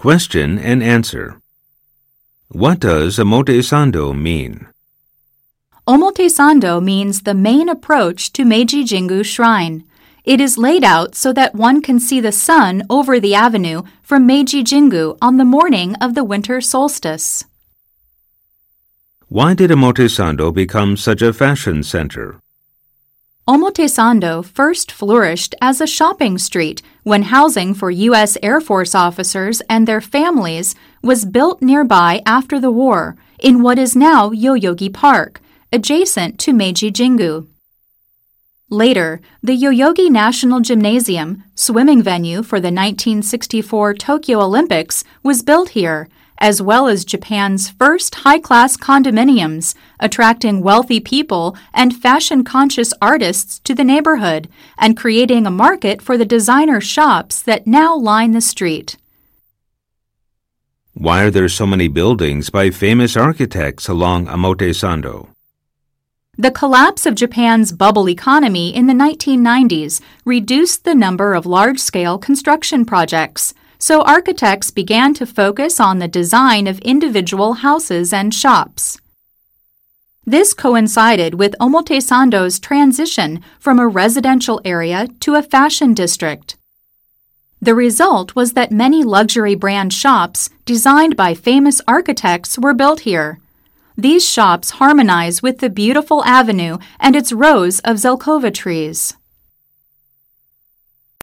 Question and answer. What does Omotesando mean? Omotesando means the main approach to Meiji Jingu Shrine. It is laid out so that one can see the sun over the avenue from Meiji Jingu on the morning of the winter solstice. Why did Omotesando become such a fashion center? Omotesando first flourished as a shopping street when housing for U.S. Air Force officers and their families was built nearby after the war in what is now Yoyogi Park, adjacent to Meiji Jingu. Later, the Yoyogi National Gymnasium, swimming venue for the 1964 Tokyo Olympics, was built here, as well as Japan's first high class condominiums, attracting wealthy people and fashion conscious artists to the neighborhood and creating a market for the designer shops that now line the street. Why are there so many buildings by famous architects along Omotesando? The collapse of Japan's bubble economy in the 1990s reduced the number of large scale construction projects, so architects began to focus on the design of individual houses and shops. This coincided with Omotesando's transition from a residential area to a fashion district. The result was that many luxury brand shops designed by famous architects were built here. These shops harmonize with the beautiful avenue and its rows of Zelkova trees.